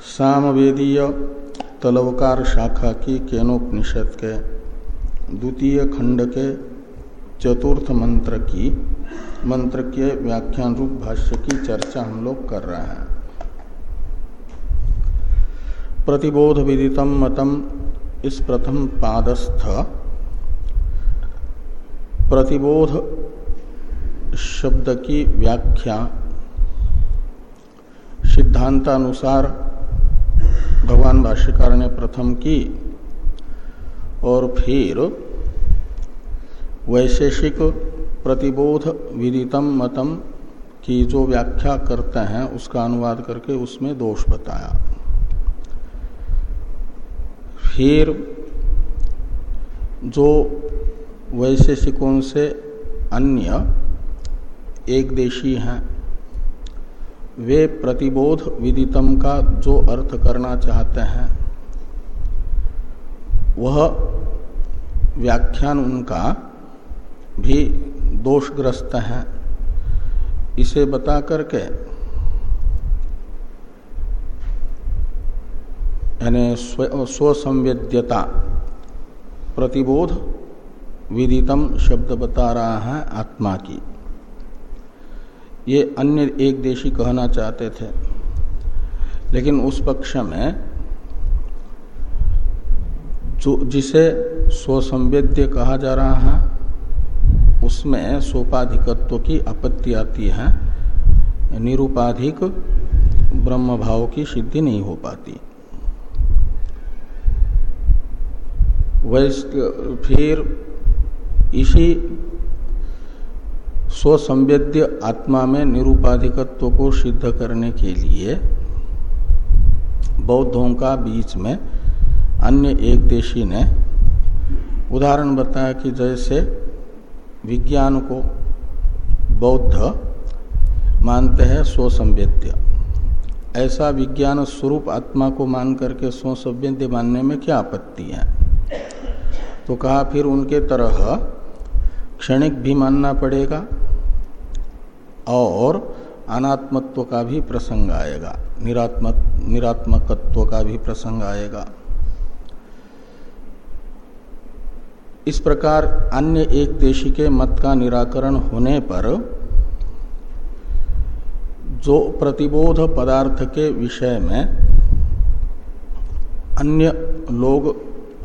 सामवेदीय तलवकार शाखा की केनोपनिषद के द्वितीय खंड के चतुर्थ मंत्र की मंत्र के व्याख्यान रूप भाष्य की चर्चा हम लोग कर रहे हैं। प्रतिबोध विदितम मतम इस प्रथम पादस्थ प्रतिबोध शब्द की व्याख्या सिद्धांतानुसार भगवान भाष्यकार ने प्रथम की और फिर वैशेषिक प्रतिबोध विदितम मतम की जो व्याख्या करते हैं, उसका अनुवाद करके उसमें दोष बताया। फिर जो वैशेषिकों से अन्य एक देशी हैं वे प्रतिबोध विदितम का जो अर्थ करना चाहते हैं, वह व्याख्यान उनका भी दोषग्रस्त है। इसे बता करके यानी स्वसंवेद्यता प्रतिबोध विदितम शब्द बता रहा है आत्मा की। ये अन्य एक देशी कहना चाहते थे। लेकिन उस पक्ष में जो जिसे स्वसंवेद्य कहा जा रहा है, उसमें सोपाधिकत्व की आपत्ति आती है। निरुपाधिक ब्रह्म भाव की सिद्धि नहीं हो पाती। फिर इसी स्वसंवेद्य आत्मा में निरूपाधिकत्व को सिद्ध करने के लिए बौद्धों का बीच में अन्य एक देशी ने उदाहरण बताया कि जैसे विज्ञान को बौद्ध मानते हैं स्वसंवेद्य ऐसा विज्ञान स्वरूप आत्मा को मान करके स्वसंवेद्य मानने में क्या आपत्ति है? तो कहा, फिर उनके तरह क्षणिक भी मानना पड़ेगा और अनात्मत्व का भी प्रसंग आएगा, निरात्मक, निरात्मकत्व का भी प्रसंग आएगा। इस प्रकार अन्य एक देशी के मत का निराकरण होने पर जो प्रतिबोध पदार्थ के विषय में अन्य लोग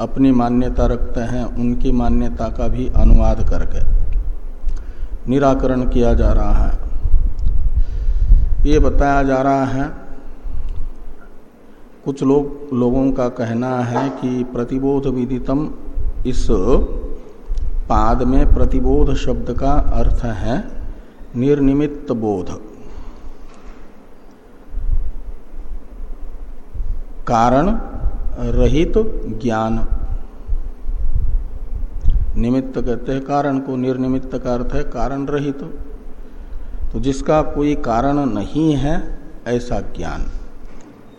अपनी मान्यता रखते हैं, उनकी मान्यता का भी अनुवाद करके निराकरण किया जा रहा है। ये बताया जा रहा है, कुछ लोग, लोगों का कहना है कि प्रतिबोध विदितम इस पाद में प्रतिबोध शब्द का अर्थ है निर्निमित्त बोध। कारण रहित ज्ञान। निमित्त कहते हैं, कारण को निर्निमित्त का अर्थ है, कारण रहित। तो जिसका कोई कारण नहीं है, ऐसा ज्ञान।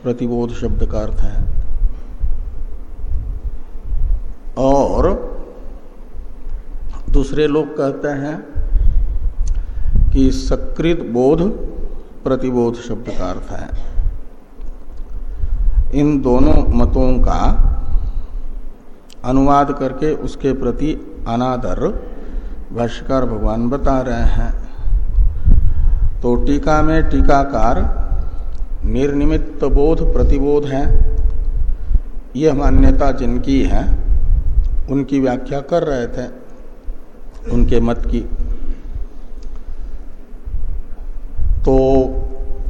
प्रतिबोध शब्द का अर्थ है। और दूसरे लोग कहते हैं कि सकृत बोध प्रतिबोध शब्द का अर्थ है। इन दोनों मतों का अनुवाद करके उसके प्रति अनादर भाष्यकार भगवान बता रहे हैं। तो टीका में टीकाकार निर्निमित्त बोध प्रतिबोध है। यह मान्यता जिनकी है, उनकी व्याख्या कर रहे थे, उनके मत की। तो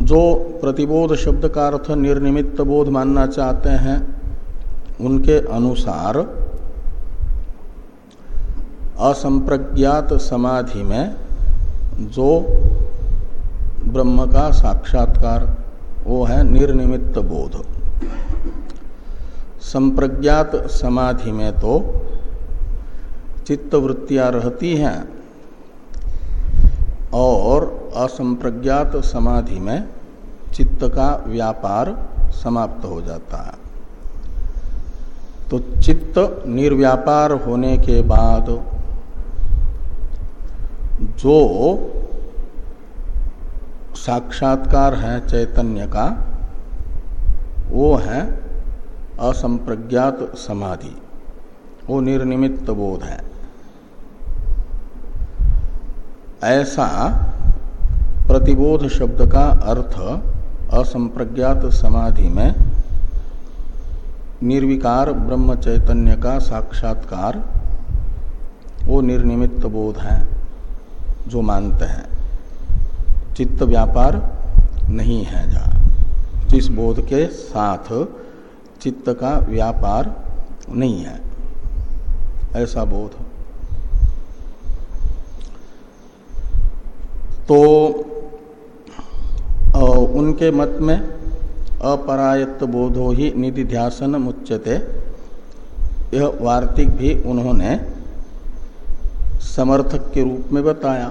जो प्रतिबोध शब्द का अर्थ निर्निमित्त बोध मानना चाहते हैं, उनके अनुसार असंप्रज्ञात समाधि में जो ब्रह्म का साक्षात्कार, वो है निर्निमित्त बोध। संप्रज्ञात समाधि में तो चित्त वृत्तियाँ रहती हैं और असंप्रज्ञात समाधि में चित्त का व्यापार समाप्त हो जाता है। तो चित्त निर्व्यापार होने के बाद जो साक्षात्कार है चैतन्य का, वो है असंप्रज्ञात समाधि, वो निर्निमित्त बोध है। ऐसा प्रतिबोध शब्द का अर्थ असंप्रज्ञात समाधि में निर्विकार ब्रह्म चैतन्य का साक्षात्कार, वो निर्निमित्त बोध है, जो मानते हैं। चित्त व्यापार नहीं है जहाँ जिस बोध के साथ चित्त का व्यापार नहीं है। ऐसा बोध तो उनके मत में अपरायत्त बोधो ही निधि ध्यासन मुच्यते। यह वार्तिक भी उन्होंने समर्थक के रूप में बताया।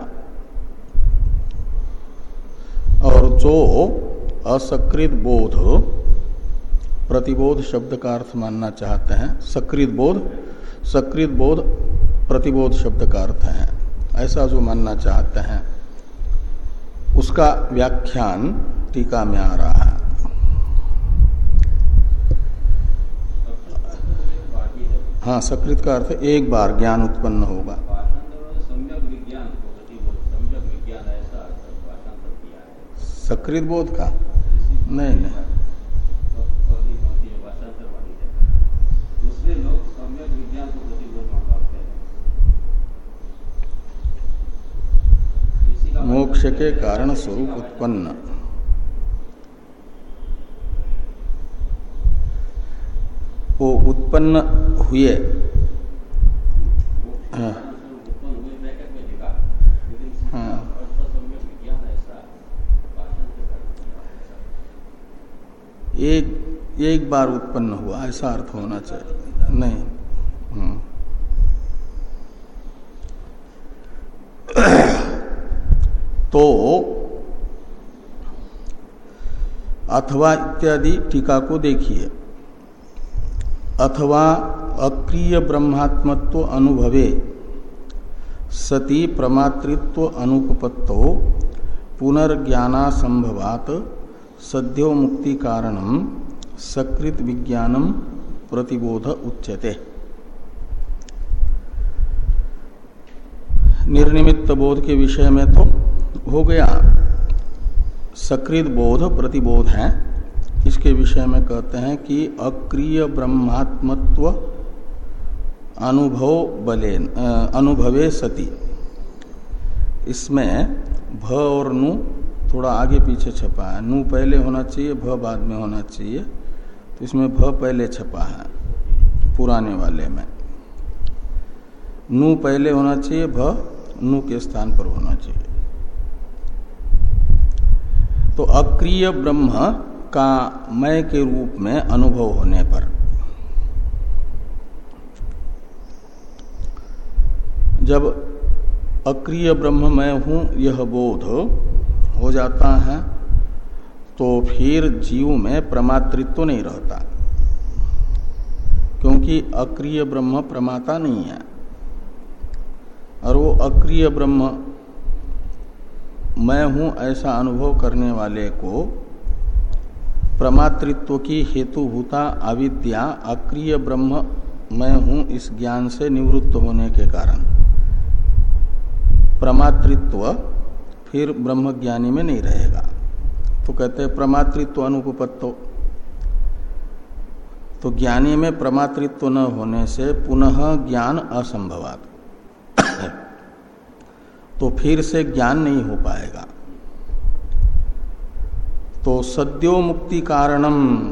और जो असकृत बोध, प्रतिबोध शब्द का अर्थ मानना चाहते हैं सकृत बोध सकृत बोध, प्रतिबोध शब्द का अर्थ है। ऐसा जो मानना चाहते हैं, उसका व्याख्यान टीका में आ रहा है। हाँ सकृत का अर्थ एक बार ज्ञान उत्पन्न होगा। सकृत बोध का? नहीं नहीं। मोक्ष के कारण स्वरूप उत्पन्न। वो उत्पन्न हुए। हाँ। एक एक बार उत्पन्न हुआ, ऐसा अर्थ होना चाहिए। नहीं। हम्म। तो अथवा इत्यादि टीका को देखिए। अथवा अक्रिय ब्रह्मात्मत्व अनुभवे, सती प्रमातृत्व अनुपत्तो पुनर्ज्ञाना संभवात सद्यो मुक्ति कारणम सकृत विज्ञानम प्रतिबोध उच्यते। निर्निमित्त बोध के विषय में तो हो गया। सकृत बोध प्रतिबोध है। इसके विषय में कहते हैं कि अक्रिय ब्रह्मात्मत्व अनुभव बले, अनुभवे सती। इसमें भ और नु थोड़ा आगे पीछे छपा है। नू पहले होना चाहिए, भ बाद में होना चाहिए। तो इसमें भ पहले छपा है, पुराने वाले में। नू पहले होना चाहिए, भ नू के स्थान पर होना चाहिए। तो अक्रिय ब्रह्म का मय के रूप में अनुभव होने पर। जब अक्रिय ब्रह्म मैं हूँ, यह बोध हो जाता है तो फिर जीव में प्रमातृत्व नहीं रहता। क्योंकि अक्रिय ब्रह्म प्रमाता नहीं है। और वो अक्रिय ब्रह्म, मैं हूँ ऐसा अनुभव करने वाले को प्रमातृत्व की हेतुभूता अविद्या अक्रिय ब्रह्म, मैं हूँ इस ज्ञान से निवृत्त होने के कारण। प्रमातृत्व फिर ब्रह्म ज्ञानी में नहीं रहेगा। तो कहते हैं, प्रमातृत्व अनुपत्तो तो ज्ञानी में प्रमातृत्व न होने से पुनः ज्ञान असंभवात। तो फिर से ज्ञान नहीं हो पाएगा। तो सद्यो मुक्ति कारणम,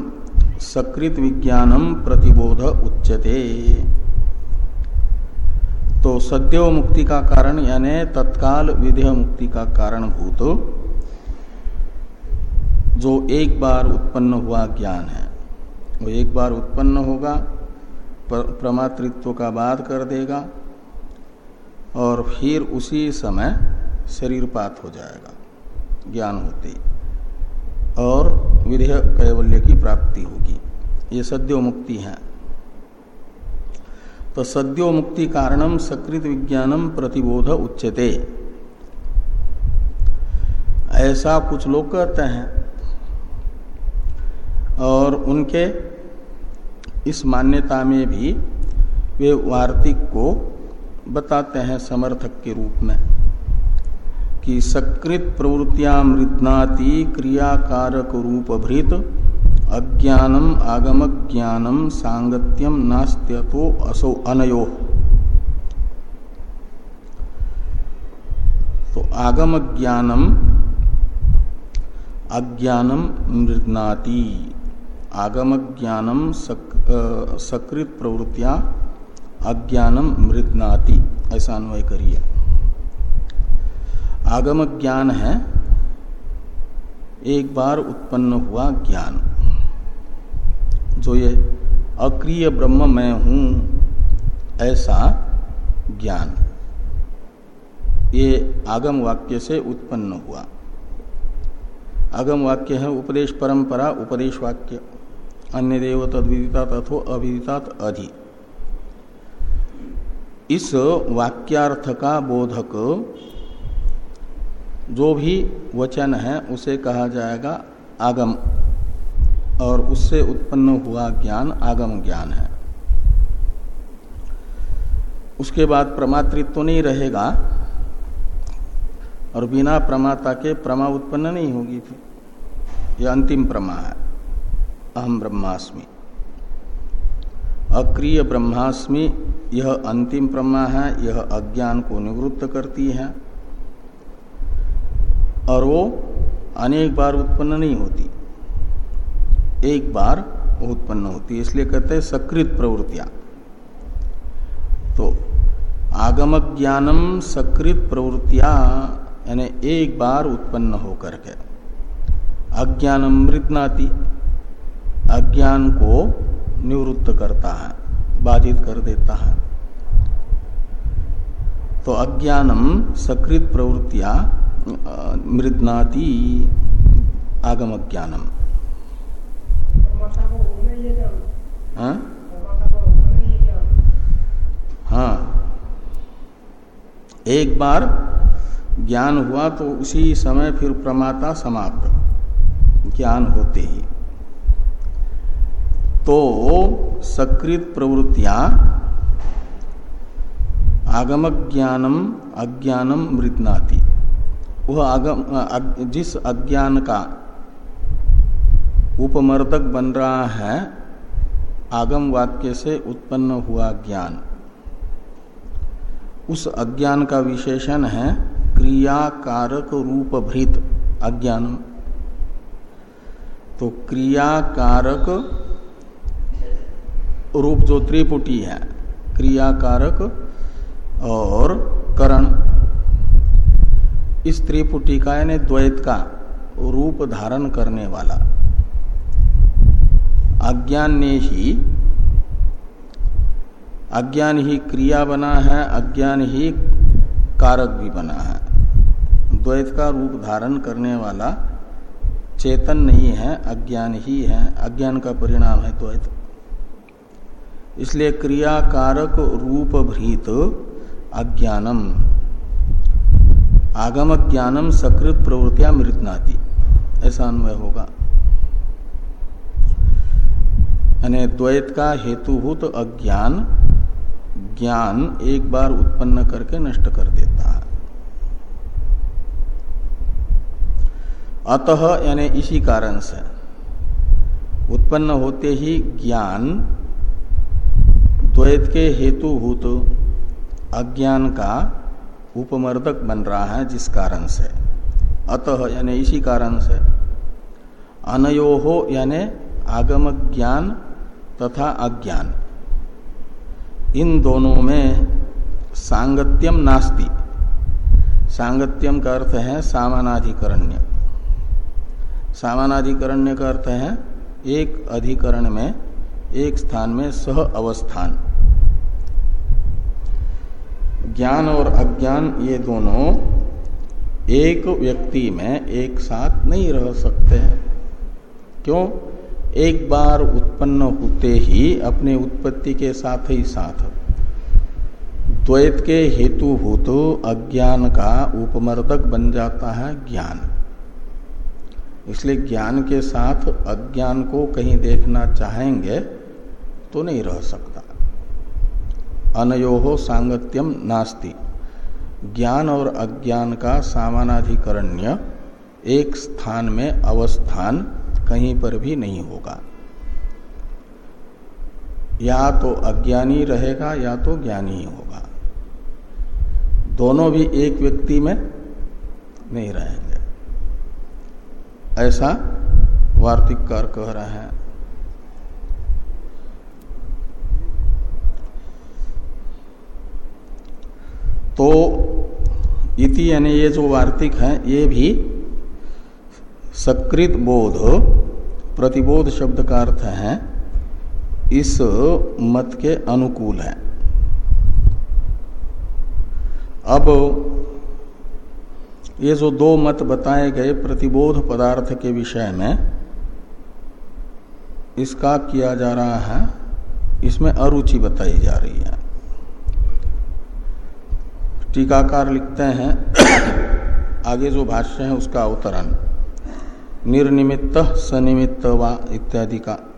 सकृत विज्ञानम प्रतिबोध उच्चते तो सद्यो मुक्ति का कारण यानी तत्काल विधेय मुक्ति का कारण भूत, जो एक बार उत्पन्न हुआ ज्ञान है। वो एक बार उत्पन्न होगा प्रमातृत्व का बाद कर देगा, और फिर उसी समय शरीरपात हो जाएगा, ज्ञान होते और विधेय कैवल्य की प्राप्ति होगी। ये सद्यो मुक्ति है। तो सद्यो मुक्ति कारणम सकृत विज्ञानम प्रतिबोध उच्चते ऐसा कुछ लोग कहते हैं और उनके इस मान्यता में भी वे वार्तिक को बताते हैं समर्थक के रूप में कि सकृत प्रवृत्तियाँ मृदनाति क्रियाकारक रूप भृत अज्ञानम आगम ज्ञानम सांगत्यम नास्त्य तो असो अनयो। तो आगम ज्ञानम अज्ञानम मृदनाति आगम ज्ञानम सक, सकृत प्रवृत्तियाँ अज्ञानम मृदनाति ऐसा अन्वय करिए। आगम ज्ञान है एक बार उत्पन्न हुआ ज्ञान। जो ये अक्रिय ब्रह्म मैं हूँ, ऐसा ज्ञान। ये आगम वाक्य से उत्पन्न हुआ। आगम वाक्य है उपदेश परंपरा, उपदेश वाक्य। अन्य देव तद्विदिता अथो अविदितात अधि। इस वाक्यार्थ का बोधक जो भी वचन है, उसे कहा जाएगा आगम। और उससे उत्पन्न हुआ ज्ञान आगम ज्ञान है। उसके बाद प्रमातृत्व तो नहीं रहेगा और बिना प्रमाता के प्रमा उत्पन्न नहीं होगी फिर। यह अंतिम प्रमा है, अहम ब्रह्मास्मि। अक्रिय ब्रह्मास्मि, यह अंतिम प्रमा है, यह अज्ञान को निवृत्त करती है। और वो अनेक बार उत्पन्न नहीं होती। एक बार उत्पन्न होती है, इसलिए कहते हैं सकृत प्रवृत्तियाँ। तो आगम ज्ञानम सकृत प्रवृत्तियाँ, यानी एक बार उत्पन्न होकर के। अज्ञान मृतनाति, अज्ञान को निवृत्त करता है, बाधित कर देता है। तो अज्ञानम सकृत प्रवृत्तिया मृदनाति आगम ज्ञानम। हाँ, हाँ। एक बार ज्ञान हुआ तो उसी समय फिर प्रमाता समाप्त ज्ञान होते ही। तो सकृत प्रवृत्तियाँ आगम ज्ञानम अज्ञानम मृदनाति वह आगम जिस अज्ञान का उपमर्दक बन रहा है, आगम वाक्य से उत्पन्न हुआ ज्ञान। उस अज्ञान का विशेषण है क्रिया कारक रूप भृत अज्ञान। तो क्रिया कारक रूप जो त्रिपुटी है क्रिया कारक और करण। इस त्रिपुटी का यानी द्वैत का रूप धारण करने वाला। अज्ञान ने ही अज्ञान ही क्रिया बना है अज्ञान ही कारक भी बना है। द्वैत का रूप धारण करने वाला चेतन नहीं है अज्ञान ही। है अज्ञान का परिणाम है द्वैत। इसलिए क्रिया कारक रूप भ्रीत अज्ञानम। आगम ज्ञानम सकृत प्रवृत्तियाँ मृतनाती। ऐसा अन्वय होगा। यानी द्वैत का हेतुभूत अज्ञान, ज्ञान एक बार उत्पन्न करके नष्ट कर देता है। अतः यानी इसी कारण से उत्पन्न होते ही ज्ञान, द्वैत के हेतुभूत अज्ञान का उपमर्दक बन रहा है जिस कारण से। अतः यानी इसी कारण से अनयो हो यानी आगम ज्ञान तथा अज्ञान। इन दोनों में सांगत्यम नास्ति। सांगत्यम का अर्थ है सामानाधिकरण्य। सामानाधिकरण्य का अर्थ है एक अधिकरण में, एक स्थान में सह अवस्थान। ज्ञान और अज्ञान ये दोनों एक व्यक्ति में एक साथ नहीं रह सकते हैं। क्यों? एक बार उत्पन्न होते ही अपने उत्पत्ति के साथ ही साथ। द्वैत के हेतुभूत अज्ञान का उपमर्दक बन जाता है ज्ञान। इसलिए ज्ञान के साथ अज्ञान को कहीं देखना चाहेंगे तो नहीं रह सकता। अनयो सांगत्यम नास्ति। ज्ञान और अज्ञान का सामानाधिकरण्य एक स्थान में अवस्थान कहीं पर भी नहीं होगा। या तो अज्ञानी रहेगा, या तो ज्ञानी ही होगा। दोनों भी एक व्यक्ति में नहीं रहेंगे। ऐसा वार्तिककार कह रहे हैं। तो इति यानी ये जो वार्तिक है, ये भी सकृत बोध प्रतिबोध शब्द का अर्थ है, इस मत के अनुकूल है। अब ये जो दो मत बताए गए प्रतिबोध पदार्थ के विषय में, इसका किया जा रहा है, इसमें अरुचि बताई जा रही है। टीकाकार लिखते हैं, आगे जो भाष्य है उसका अवतरण। निर्निमित्त, सनिमित्त वा इत्यादि का।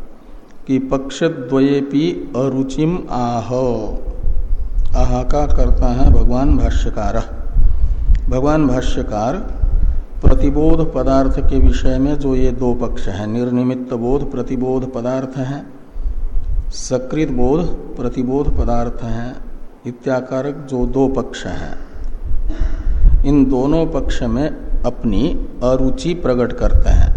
कि पक्षद्वयेपि अरुचिम आह। आह का करता है भगवान भाष्यकार। भगवान भाष्यकार प्रतिबोध पदार्थ के विषय में जो ये दो पक्ष हैं, निर्निमित्त बोध, प्रतिबोध पदार्थ हैं, सकृत बोध, प्रतिबोध पदार्थ हैं, इत्याकारक जो दो पक्ष हैं। इन दोनों पक्ष में अपनी अरुचि प्रकट करते हैं।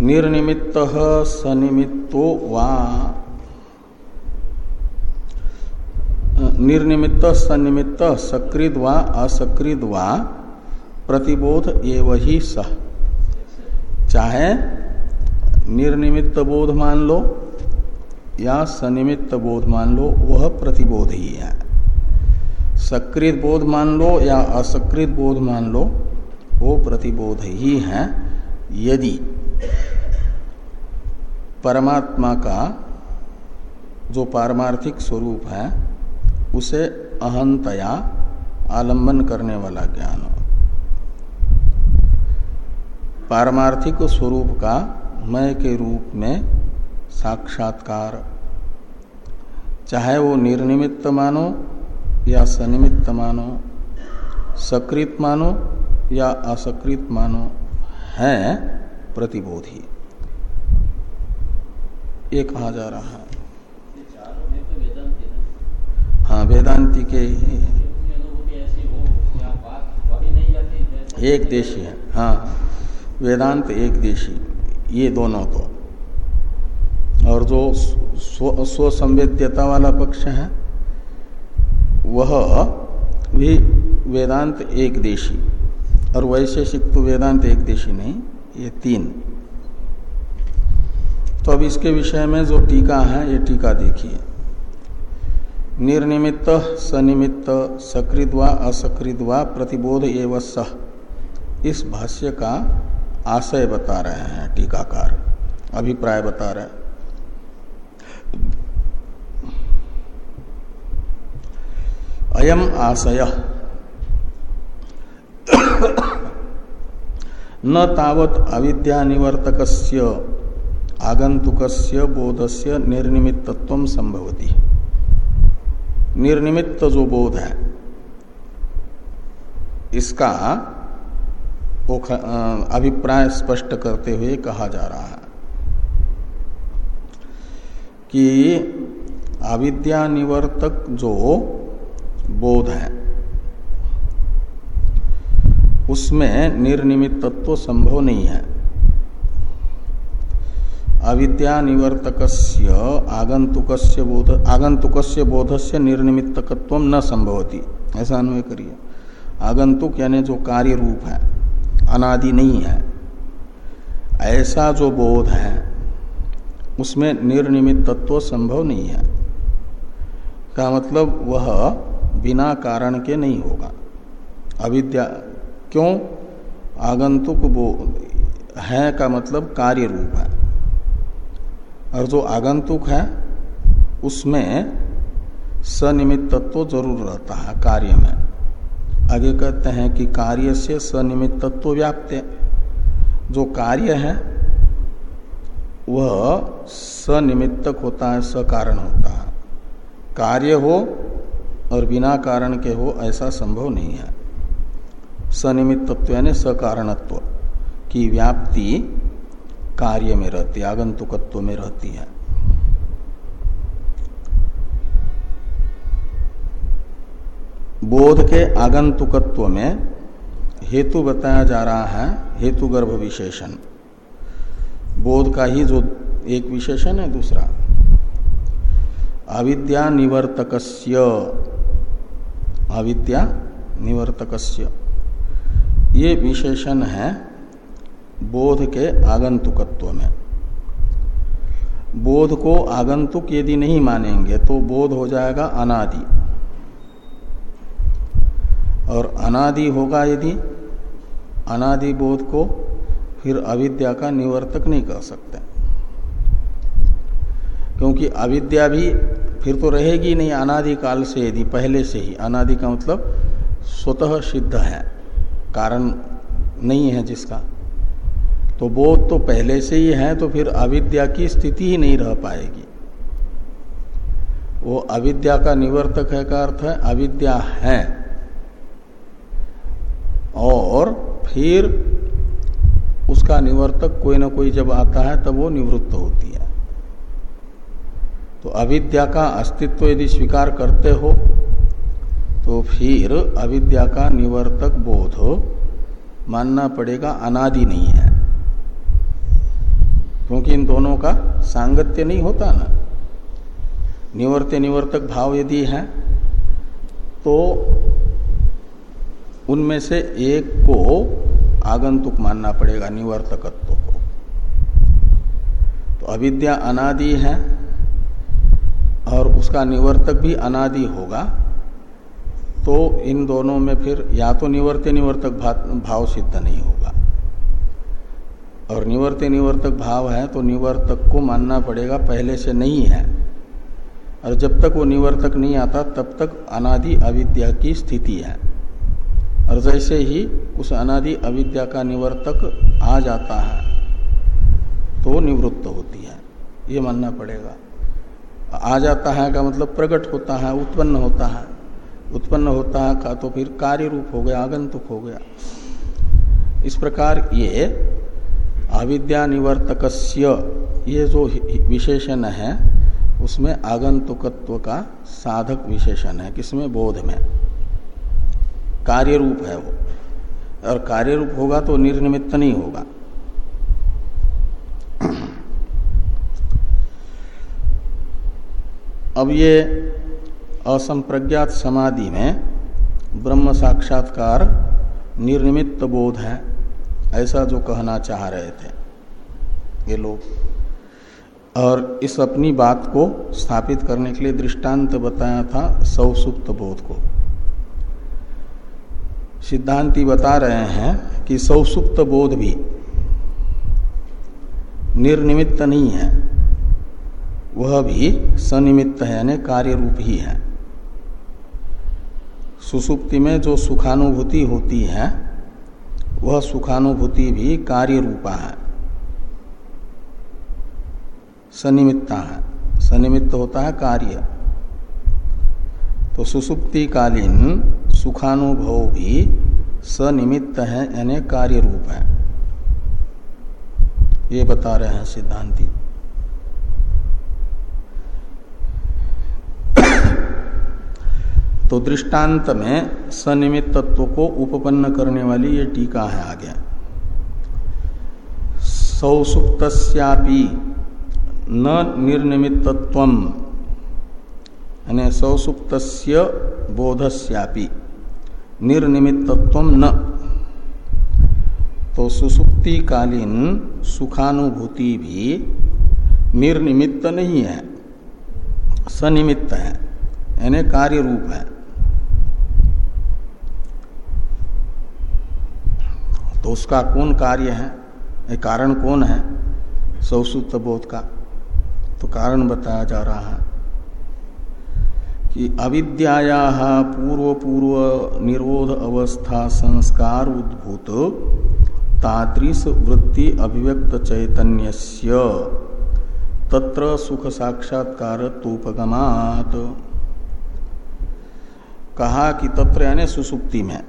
निर्निमित्त सनिमित्तो वा, निर्निमित्त सनिमित्त सकृद वा असकृत वा, प्रतिबोध एवं ही सह चाहे निर्निमित्त बोध मान लो या सनिमित्त बोध मान लो, वह प्रतिबोध ही है। सकृत बोध मान लो या असकृत बोध मान लो, वो प्रतिबोध ही है। यदि परमात्मा का जो पारमार्थिक स्वरूप है, उसे अहंतया आलंबन करने वाला ज्ञान हो। पारमार्थिक स्वरूप का मय के रूप में साक्षात्कार, चाहे वो निर्निमित्त मानो या सनिमित्त मानो सकृत मानो या असकृत मानो है प्रतिबोधी। ये कहा जा रहा है। हाँ वेदांति के एक देशी है। हाँ वेदांत एक देशी। ये दोनों तो। और जो स्व संवेद्यता वाला पक्ष है वह भी वेदांत एक देशी, और वैशेषिक तो वेदांत एक देशी नहीं, ये तीन। तो अब इसके विषय में जो टीका है, ये टीका देखिए। निर्निमित्त, सनिमित्त, सकृद्वा, असकृद्वा, प्रतिबोध एवं सह इस भाष्य का आशय बता रहे हैं, टीकाकार, अभिप्राय बता रहे हैं। अयम आशय। न तावत अविद्या निवर्तक आगंतुक बोधस्य निर्निमित्तत्व संभवती निर्निमित्त जो बोध है। इसका अभिप्राय स्पष्ट करते हुए कहा जा रहा है कि अविद्या निवर्तक जो बोध है। उसमें निर्निमित्व संभव नहीं है। अविद्या निवर्तक आगंतुक बोध आगंतुक बोध से निर्निमित्तकत्व न संभवती। ऐसा अन्वय करिए। आगंतुक यानी जो कार्य रूप है, अनादि नहीं है। ऐसा जो बोध है, उसमें निर्निमित्तत्व संभव नहीं है। का मतलब वह बिना कारण के नहीं होगा। अविद्या, क्यों? आगंतुक वो है का मतलब कार्य रूप है। और जो आगंतुक है, उसमें सनिमित तत्व ज़रूर रहता है कार्य में। आगे कहते हैं कि कार्य से सनिमित तत्व व्याप्त जो कार्य है, वह सनिमित्तक होता है, सकारण होता है। कार्य हो और बिना कारण के हो, ऐसा संभव नहीं है। सनिमित्तत्व यानी सकारणत्व की व्याप्ति कार्य में रहती आगंतुकत्व में रहती है। बोध के आगंतुकत्व में हेतु बताया जा रहा है हेतु गर्भ विशेषण। बोध का ही जो एक विशेषण है, दूसरा। अविद्या निवर्तकस्य अविद्या निवर्तकस्य। ये विशेषण है बोध के आगंतुकत्व में बोध को आगंतुक यदि नहीं मानेंगे तो बोध हो जाएगा अनादि। और अनादि होगा यदि अनादि बोध को फिर अविद्या का निवर्तक नहीं कर सकते। क्योंकि अविद्या भी फिर तो रहेगी नहीं अनादि काल से यदि पहले से ही। अनादि का मतलब स्वतः सिद्ध है, कारण नहीं है जिसका। तो बोध तो पहले से ही है तो फिर अविद्या की स्थिति ही नहीं रह पाएगी। वो अविद्या का निवर्तक है का अर्थ है, अविद्या है। और फिर उसका निवर्तक कोई ना कोई जब आता है, तब वो निवृत्त होती तो अविद्या का अस्तित्व यदि स्वीकार करते हो तो फिर अविद्या का निवर्तक बोध मानना पड़ेगा, अनादि नहीं है। क्योंकि इन दोनों का सांगत्य नहीं होता ना। निवर्त्य निवर्तक भाव यदि है तो उनमें से एक को आगंतुक मानना पड़ेगा, निवर्तकत्व को। तो अविद्या अनादि है उसका निवर्तक भी अनादि होगा तो इन दोनों में फिर या तो निवर्त्य निवर्तक भाव सिद्ध नहीं होगा। और निवर्त्य निवर्तक भाव है तो निवर्तक को मानना पड़ेगा, पहले से नहीं है। और जब तक वो निवर्तक नहीं आता, तब तक अनादि अविद्या की स्थिति है। और जैसे ही उस अनादि अविद्या का निवर्तक आ जाता है तो निवृत्त होती है। ये मानना पड़ेगा। आ जाता है का मतलब प्रकट होता है, उत्पन्न होता है। उत्पन्न होता है का तो फिर कार्य रूप हो गया, आगंतुक हो गया। इस प्रकार ये अविद्या निवर्तक ये जो विशेषण है, उसमें आगंतुकत्व का साधक विशेषण है। किसमें? बोध में। कार्य रूप है वो। और कार्य रूप होगा तो निर्निमित्त नहीं होगा। अब ये असंप्रज्ञात समाधि में ब्रह्म साक्षात्कार निर्निमित्त बोध है, ऐसा जो कहना चाह रहे थे ये लोग। और इस अपनी बात को स्थापित करने के लिए दृष्टांत बताया था सौसुप्त बोध को। सिद्धांति बता रहे हैं कि सौसुप्त बोध भी निर्निमित्त नहीं है। वह भी सनिमित्त है, यानी कार्य रूप ही है। सुसुप्ति में जो सुखानुभूति होती है, वह सुखानुभूति भी कार्य रूपा है। सनिमित्ता है। सनिमित्त होता है कार्य। तो सुसुप्ति कालीन सुखानुभव भी सनिमित्त है, यानी कार्य रूप है। ये बता रहे हैं सिद्धांति। तो दृष्टांत में सनिमित तत्व को उपपन्न करने वाली ये टीका है आगे। सौसुप्त न निर्निमित्तत्व, यानी सौसुप्त बोधस्यापि, निर्निमित्तत्व न। तो सुसुप्ति कालीन सुखानुभूति भी निर्निमित्त नहीं है सनिमित्त है, यानी कार्य रूप है। तो उसका कौन कार्य है? कारण कौन है? सौसुप्त बोध का तो कारण बताया जा रहा है कि अविद्याया पूर्व पूर्व निरोध अवस्था संस्कार उद्भूत तादृश वृत्ति अभिव्यक्त चैतन्य तत्र सुख साक्षात्कार तोपगमात। कहा कि तत्र यानी सुसुप्ति में।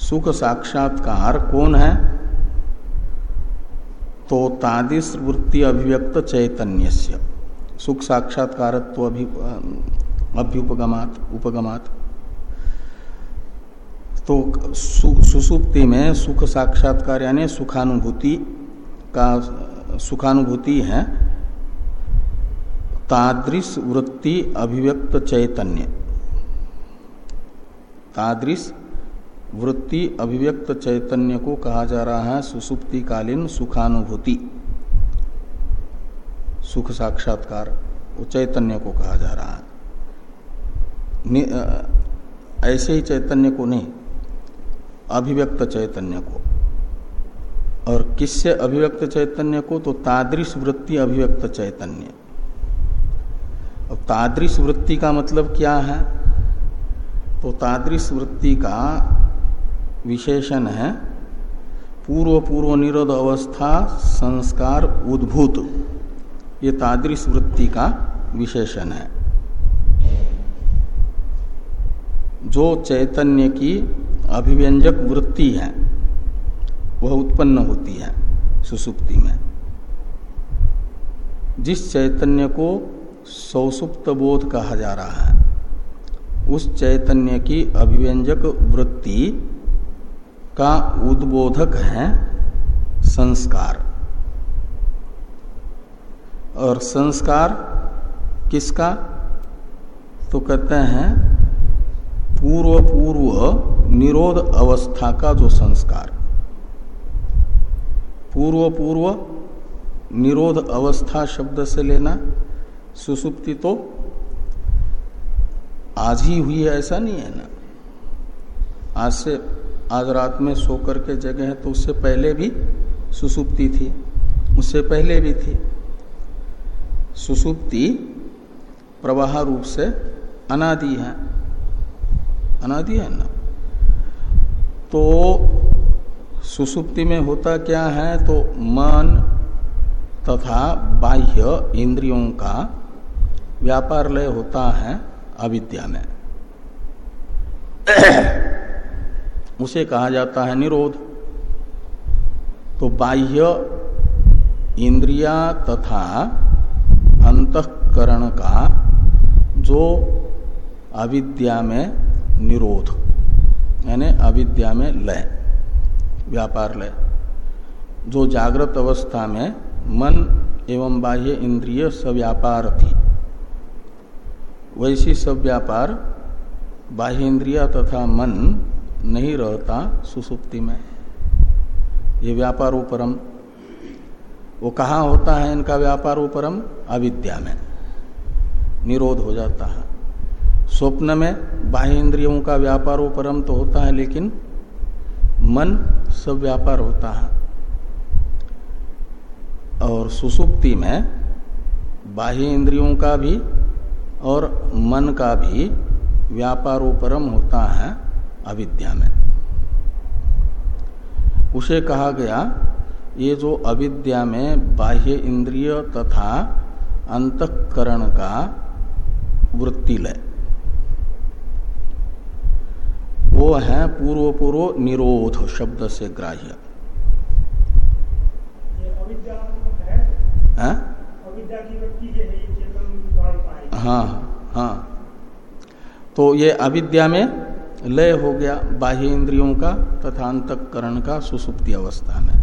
सुख साक्षात्कार कौन है? तो तादिश वृत्ति अभिव्यक्त चैतन्य सुख साक्षात्कार तो अभ्युपगमात, उपगमात। तो सुसुप्ति में सुख साक्षात्कार यानी सुखानुभूति का, सुखानुभूति है। तादृश वृत्ति अभिव्यक्त चैतन्य। तादृश वृत्ति अभिव्यक्त चैतन्य को कहा जा रहा है सुसुप्तिकालीन सुखानुभूति। सुख साक्षात्कार वो चैतन्य को कहा जा रहा है। ऐसे ही चैतन्य को नहीं, अभिव्यक्त चैतन्य को। और किससे अभिव्यक्त चैतन्य को? तो तादृश वृत्ति अभिव्यक्त चैतन्य। और तादृश वृत्ति का मतलब क्या है? तो तादृश वृत्ति का विशेषण है। पूर्व पूर्व निरोध अवस्था, संस्कार, उद्भूत। ये तादृश वृत्ति का विशेषण है। जो चैतन्य की अभिव्यंजक वृत्ति है, वह उत्पन्न होती है सुसुप्ति में। जिस चैतन्य को सौसुप्त बोध कहा जा रहा है, उस चैतन्य की अभिव्यंजक वृत्ति का उद्बोधक है संस्कार। और संस्कार किसका? तो कहते हैं पूर्व पूर्व निरोध अवस्था का जो संस्कार। पूर्व पूर्व निरोध अवस्था शब्द से लेना सुसुप्ति तो आज ही हुई है, ऐसा नहीं है ना? आज से आज रात में सो करके जगह है तो उससे पहले भी सुसुप्ति थी। उससे पहले भी थी। सुसुप्ति प्रवाह रूप से अनादि है। अनादि है ना? तो सुसुप्ति में होता क्या है? तो मन तथा बाह्य इंद्रियों का व्यापार लय होता है अविद्या में। उसे कहा जाता है निरोध। तो बाह्य इंद्रिया तथा अंतकरण का जो अविद्या में निरोध, यानी अविद्या में लय, व्यापार लय, जो जागृत अवस्था में मन एवं बाह्य इंद्रिय सव्यापार थी। वैसी सब व्यापार बाह्य इंद्रिया तथा मन नहीं रहता सुसुप्ति में। ये व्यापारोपरम वो कहाँ होता है इनका व्यापारोपरम अविद्या में। निरोध हो जाता है। स्वप्न में बाह्य इंद्रियों का व्यापारोपरम तो होता है, लेकिन मन सब व्यापार होता है। और सुसुप्ति में बाह्य इंद्रियों का भी और मन का भी व्यापारोपरम होता है। अविद्या में। उसे कहा गया ये जो अविद्या में बाह्य इंद्रिय तथा अंतकरण का वृत्ति लय वो है पूर्व पूर्व निरोध शब्द से ग्राह्य। हाँ हाँ। तो ये अविद्या में लय हो गया बाह्य इंद्रियों का तथा अंतकरण का सुसुप्ति अवस्था में।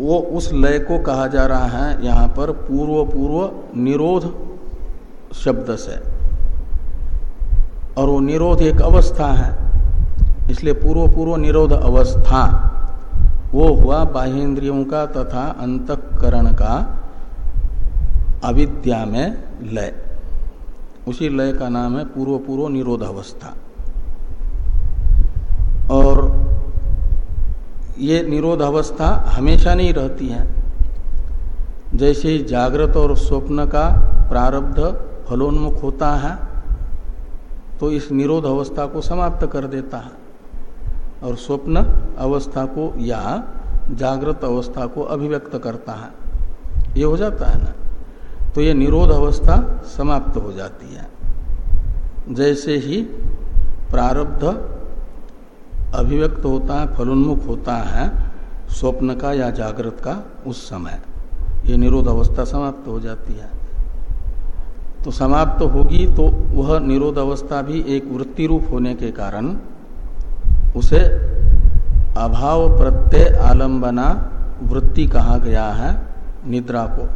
वो उस लय को कहा जा रहा है यहाँ पर पूर्व पूर्व निरोध शब्द से। और वो निरोध एक अवस्था है, इसलिए पूर्व पूर्व निरोध अवस्था वो हुआ बाह्य इंद्रियों का तथा अंतकरण का अविद्या में लय। उसी लय का नाम है पूर्व पूर्व निरोध अवस्था और ये निरोध अवस्था हमेशा नहीं रहती है। जैसे जागृत और स्वप्न का प्रारब्ध फलोन्मुख होता है तो इस निरोध अवस्था को समाप्त कर देता है और स्वप्न अवस्था को या जागृत अवस्था को अभिव्यक्त करता है। ये हो जाता है ना? तो ये निरोध अवस्था समाप्त हो जाती है। जैसे ही प्रारब्ध अभिव्यक्त होता है, फलोन्मुख होता है, स्वप्न का या जागृत का, उस समय। ये निरोध अवस्था समाप्त हो जाती है। तो समाप्त होगी तो वह निरोध अवस्था भी एक वृत्ति रूप होने के कारण उसे अभाव प्रत्यय आलंबना वृत्ति कहा गया है, निद्रा को,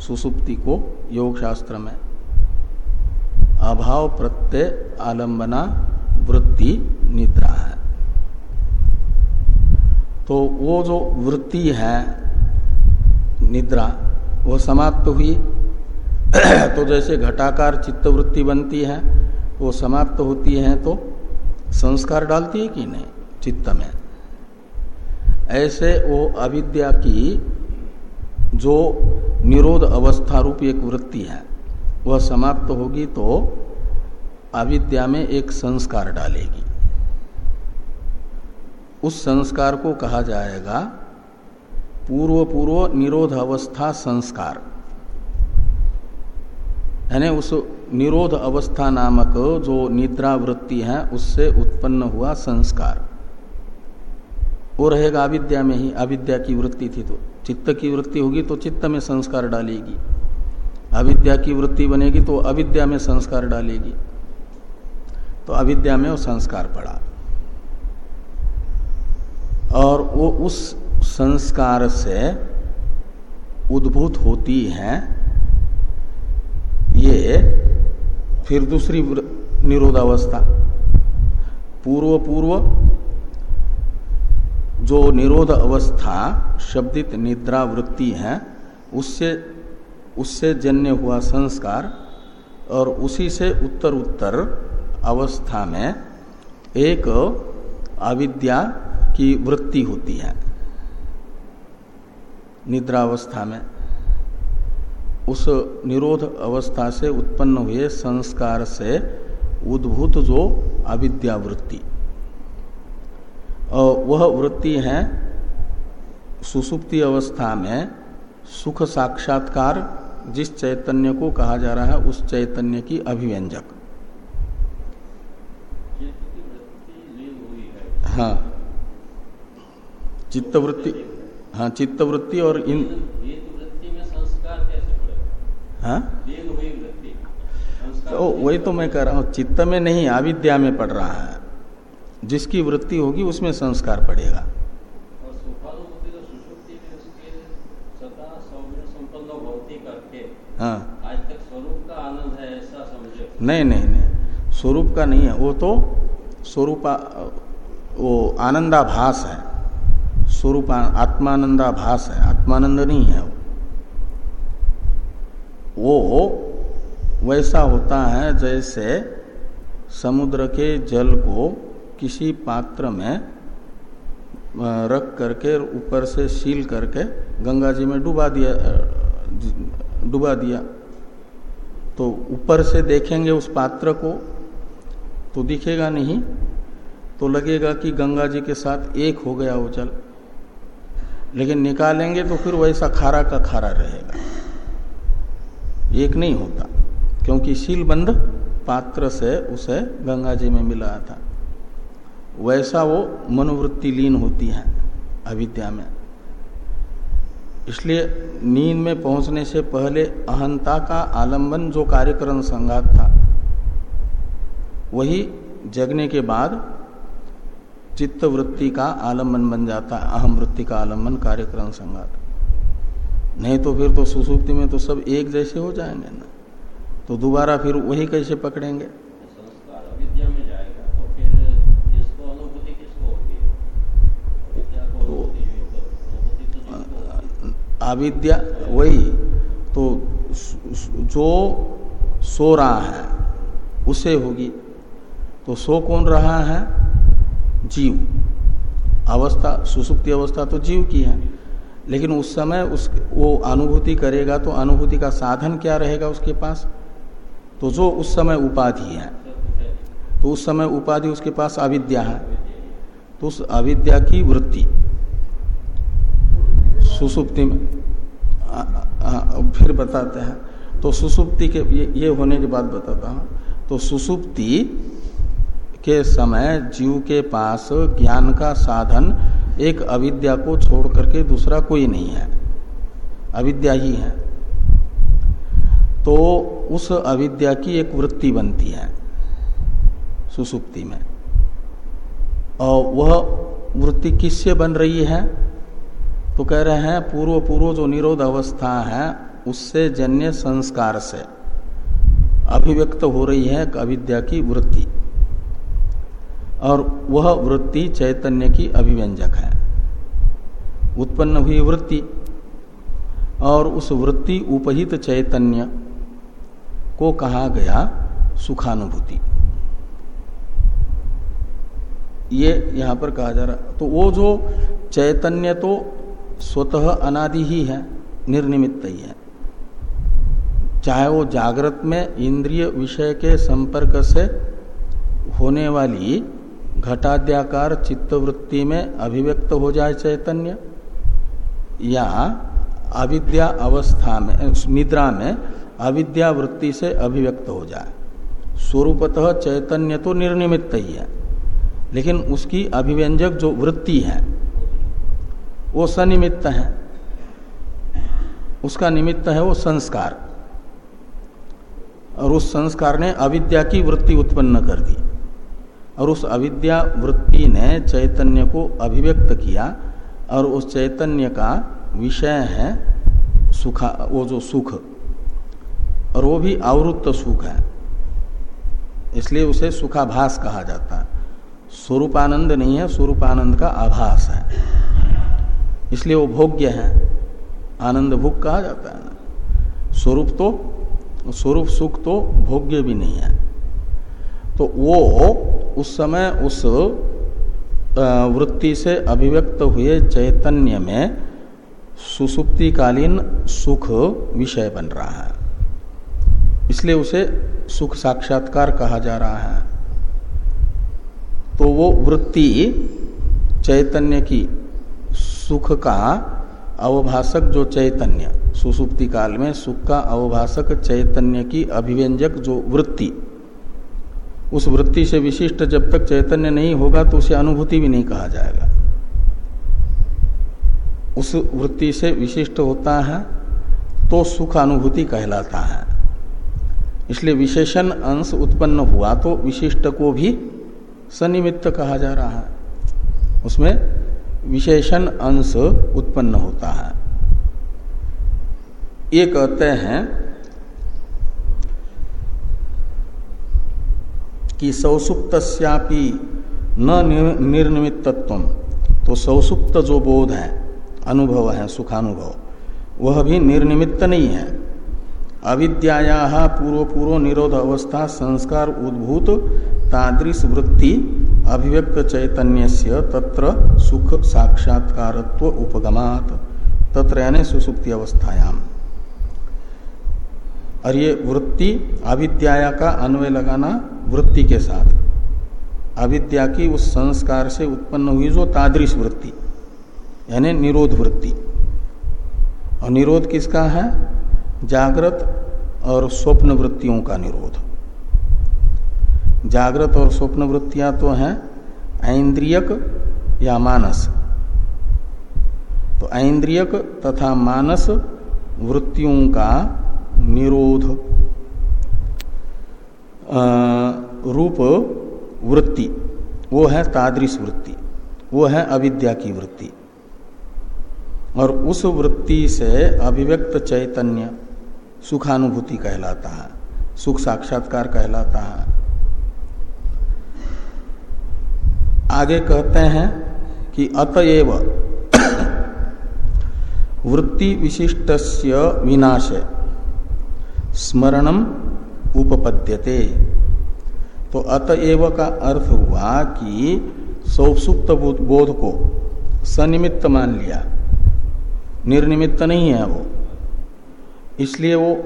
सुसुप्ति को योग शास्त्र में। अभाव प्रत्यय आलंबना वृत्ति निद्रा है। तो वो जो वृत्ति है, निद्रा, वो समाप्त हुई। तो जैसे घटाकार चित्तवृत्ति बनती है, वो समाप्त होती है तो संस्कार डालती है कि नहीं? चित्त में। ऐसे वो अविद्या की जो निरोध अवस्था रूप एक वृत्ति है, वह समाप्त होगी तो अविद्या में एक संस्कार डालेगी। उस संस्कार को कहा जाएगा पूर्व पूर्व निरोध अवस्था संस्कार। यानी उस निरोध अवस्था नामक जो निद्रा वृत्ति है, उससे उत्पन्न हुआ संस्कार। वो रहेगा अविद्या में ही, अविद्या की वृत्ति थी तो। चित्त की वृत्ति होगी तो चित्त में संस्कार डालेगी। अविद्या की वृत्ति बनेगी तो अविद्या में संस्कार डालेगी। तो अविद्या में वो संस्कार पड़ा। और वो उस संस्कार से उद्भूत होती है। ये फिर दूसरी निरोधावस्था। पूर्व पूर्व जो निरोध अवस्था शब्दित निद्रा वृत्ति है, उससे उससे जन्य हुआ संस्कार और उसी से उत्तर उत्तर अवस्था में एक अविद्या की वृत्ति होती है। निद्रावस्था में उस निरोध अवस्था से उत्पन्न हुए संस्कार से उद्भूत जो अविद्या वृत्ति। वह वृत्ति है सुसुप्ति अवस्था में सुख साक्षात्कार जिस चैतन्य को कहा जा रहा है उस चैतन्य की अभिव्यंजक। हाँ। चित्तवृत्ति। हाँ चित्तवृत्ति और इन हाँ? तो वही तो मैं कह रहा हूँ, चित्त में नहीं, अविद्या में पड़ रहा है। जिसकी वृत्ति होगी, उसमें संस्कार पड़ेगा। स्वरूप का आनंद है। ऐसा समझे नहीं नहीं नहीं, स्वरूप का नहीं है। वो तो स्वरूप वो आनंदाभास है। स्वरूप आत्मानंदा आत्मानंदाभास है, आत्मानंद नहीं है वो। वैसा होता है जैसे समुद्र के जल को किसी पात्र में रख करके ऊपर से सील करके गंगा जी में डुबा दिया डुबा दिया। तो ऊपर से देखेंगे उस पात्र को तो दिखेगा नहीं। तो लगेगा कि गंगा जी के साथ एक हो गया वो जल। लेकिन निकालेंगे तो फिर वैसा खारा का खारा रहेगा। एक नहीं होता, क्योंकि सीलबंद पात्र से उसे गंगा जी में मिला था। वैसा वो मनोवृत्ति लीन होती है अविद्या में। इसलिए नींद में पहुँचने से पहले अहंता का आलंबन जो कार्यक्रम संघात था, वही जगने के बाद चित्त वृत्ति का आलंबन बन जाता है अहम वृत्ति का आलंबन कार्यक्रम संघात। नहीं तो फिर तो सुसुप्ति में तो सब एक जैसे हो जाएँगे ना। तो दोबारा फिर वही कैसे पकड़ेंगे? अविद्या वही तो जो सो रहा है उसे होगी। तो सो कौन रहा है? जीव। अवस्था सुसुप्ति अवस्था तो जीव की है। लेकिन उस समय उस वो अनुभूति करेगा तो अनुभूति का साधन क्या रहेगा उसके पास? तो जो उस समय उपाधि है। तो उस समय उपाधि उसके पास अविद्या है। तो उस अविद्या की वृत्ति। सुसुप्ति में आ, आ, आ, फिर बताते हैं। तो सुसुप्ति के ये, ये होने के बाद बताता हूँ। तो सुसुप्ति के समय जीव के पास ज्ञान का साधन एक अविद्या को छोड़ करके दूसरा कोई नहीं है। अविद्या ही है। तो उस अविद्या की एक वृत्ति बनती है सुसुप्ति में। और वह वृत्ति किससे बन रही है? तो कह रहे हैं पूर्व पूर्व जो निरोध अवस्था है, उससे जन्य संस्कार से अभिव्यक्त हो रही है अविद्या की वृत्ति। और वह वृत्ति चैतन्य की अभिव्यंजक है। उत्पन्न हुई वृत्ति और उस वृत्ति उपहित चैतन्य को कहा गया सुखानुभूति। ये यहाँ पर कहा जा रहा तो वो जो चैतन्य तो स्वतः अनादि ही है, निर्निमित्त ही है। चाहे वो जागृत में इंद्रिय विषय के संपर्क से होने वाली घटाद्याकार चित्तवृत्ति में अभिव्यक्त हो जाए चैतन्य या अविद्या अवस्था में, निद्रा में अविद्या वृत्ति से अभिव्यक्त हो जाए। स्वरूपतः चैतन्य तो निर्निमित्त ही है, लेकिन उसकी अभिव्यंजक जो वृत्ति है, वो सनिमित्त है। उसका निमित्त है वो संस्कार। और उस संस्कार ने अविद्या की वृत्ति उत्पन्न कर दी। और उस अविद्या वृत्ति ने चैतन्य को अभिव्यक्त किया और उस चैतन्य का विषय है सुखा, वो जो सुख, और वो भी आवृत्त सुख है। इसलिए उसे सुखाभास कहा जाता है। स्वरूपानंद नहीं है, स्वरूपानंद का आभास है। इसलिए वो भोग्य है। आनंद भोग कहा जाता है। ना स्वरूप तो स्वरूप सुख तो भोग्य भी नहीं है। तो वो उस समय उस वृत्ति से अभिव्यक्त हुए चैतन्य में सुसुप्तिकालीन सुख विषय बन रहा है। इसलिए उसे सुख साक्षात्कार कहा जा रहा है। तो वो वृत्ति चैतन्य की सुख का अवभाषक जो चैतन्य सुसुप्ति काल में सुख का अवभाषक चैतन्य की अभिव्यंजक जो वृत्ति उस वृत्ति से विशिष्ट जब तक चैतन्य नहीं होगा तो उसे अनुभूति भी नहीं कहा जाएगा। उस वृत्ति से विशिष्ट होता है तो सुख अनुभूति कहलाता है। इसलिए विशेषण अंश उत्पन्न हुआ तो विशिष्ट को भी सनिमित्त कहा जा रहा है। उसमें विशेषण अंश उत्पन्न होता है। ये कहते हैं कि सौसुप्त न निर्निमित्तत्व। तो सौसुप्त जो बोध है, अनुभव है, सुखानुभव, वह भी निर्निमित्त नहीं है। अविद्या पूर्व पूर्व निरोध अवस्था संस्कार उद्भूत तादृश वृत्ति अभिव्यक्त चैतन्य से तत्र सुख साक्षात्कारत्व उपगमात। तत्र यानी सुसुप्ति अवस्थायाम। और ये वृत्ति अविद्या का अन्वय लगाना वृत्ति के साथ। अविद्या की उस संस्कार से उत्पन्न हुई जो तादृश वृत्ति, यानी निरोध वृत्ति। और निरोध किसका है? जागृत और स्वप्न वृत्तियों का निरोध। जागृत और स्वप्न वृत्तियाँ तो हैं ऐन्द्रियक या मानस। तो ऐन्द्रियक तथा मानस वृत्तियों का निरोध रूप वृत्ति, वो है तादृश वृत्ति, वो है अविद्या की वृत्ति। और उस वृत्ति से अभिव्यक्त चैतन्य सुखानुभूति कहलाता है, सुख साक्षात्कार कहलाता है। आगे कहते हैं कि अतएव वृत्ति विशिष्ट विनाश। स्मरणम उपपद्यते। तो अतएव का अर्थ हुआ कि सौसुप्त बोध को सनिमित्त मान लिया। निर्निमित्त नहीं है वो। इसलिए वो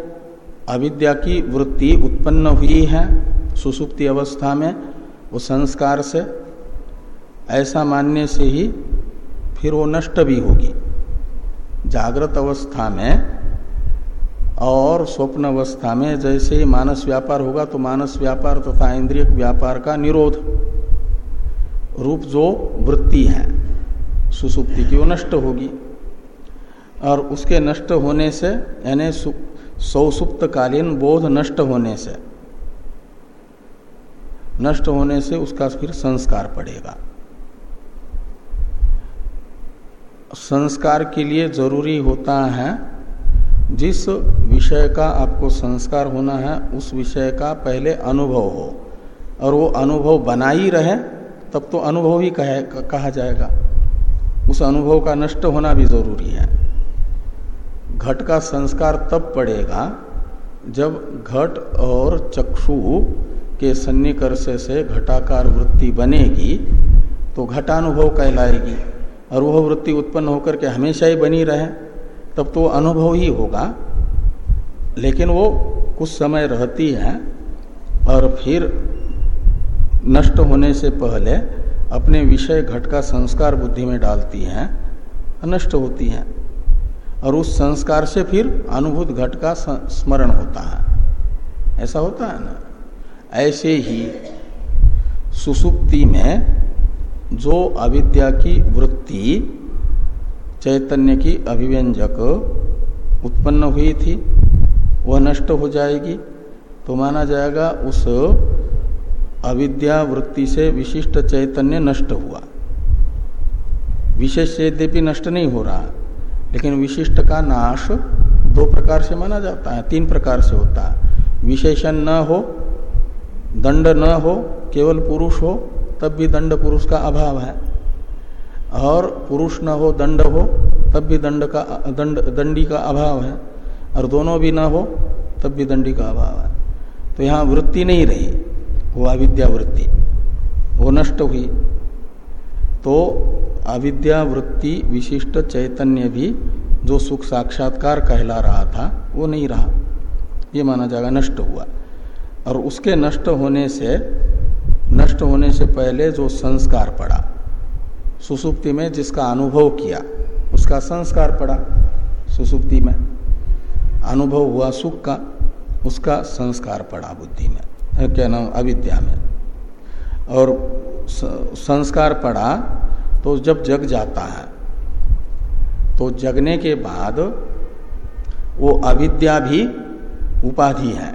अविद्या की वृत्ति उत्पन्न हुई है सुसुप्ति अवस्था में, वो संस्कार से। ऐसा मानने से ही फिर वो नष्ट भी होगी। जागृत अवस्था में और स्वप्न अवस्था में जैसे ही मानस व्यापार होगा तो मानस व्यापार तथा तो इंद्रिय व्यापार का निरोध। रूप जो वृत्ति है, सुसुप्ति की, वो नष्ट होगी। और उसके नष्ट होने से, यानी सौसुप्त कालीन बोध नष्ट होने से, नष्ट होने से उसका फिर संस्कार पड़ेगा। संस्कार के लिए ज़रूरी होता है, जिस विषय का आपको संस्कार होना है उस विषय का पहले अनुभव हो। और वो अनुभव बना ही रहे तब तो अनुभव ही कहे, कहा जाएगा। उस अनुभव का नष्ट होना भी ज़रूरी है। घट का संस्कार तब पड़ेगा जब घट और चक्षु के सन्निकर्ष से घटाकार वृत्ति बनेगी तो घटानुभव कहलाएगी। और वह वृत्ति उत्पन्न होकर के हमेशा ही बनी रहे तब तो अनुभव ही होगा। लेकिन वो कुछ समय रहती है और फिर नष्ट होने से पहले अपने विषय घट का संस्कार बुद्धि में डालती हैं, नष्ट होती हैं। और उस संस्कार से फिर अनुभूत घट का स्मरण होता है। ऐसा होता है ना? ऐसे ही सुसुप्ति में जो अविद्या की वृत्ति, चैतन्य की अभिव्यंजक उत्पन्न हुई थी वह नष्ट हो जाएगी। तो माना जाएगा उस अविद्या वृत्ति से विशिष्ट चैतन्य नष्ट हुआ। विशेष यद्यपि नष्ट नहीं हो रहा, लेकिन विशिष्ट का नाश दो प्रकार से माना जाता है, तीन प्रकार से होता है। विशेषण न हो, दंड न हो, केवल पुरुष हो, तब भी दंड पुरुष का अभाव है। और पुरुष न हो, दंड हो, तब भी दंड का, दंड, दंडी का अभाव है। और दोनों भी ना हो, तब भी दंडी का अभाव है। तो यहाँ वृत्ति नहीं रही, वो अविद्या वृत्ति। वो नष्ट हुई। तो अविद्या वृत्ति विशिष्ट चैतन्य भी जो सुख साक्षात्कार कहला रहा था, वो नहीं रहा। ये माना जाएगा नष्ट हुआ। और उसके नष्ट होने से, नष्ट होने से पहले जो संस्कार पड़ा, सुसुप्ति में जिसका अनुभव किया, उसका संस्कार पड़ा सुसुप्ति में। अनुभव हुआ सुख का, उसका संस्कार पड़ा बुद्धि में क्या नाम, अविद्या में। और संस्कार पड़ा तो जब जग जाता है तो जगने के बाद वो अविद्या भी उपाधि है।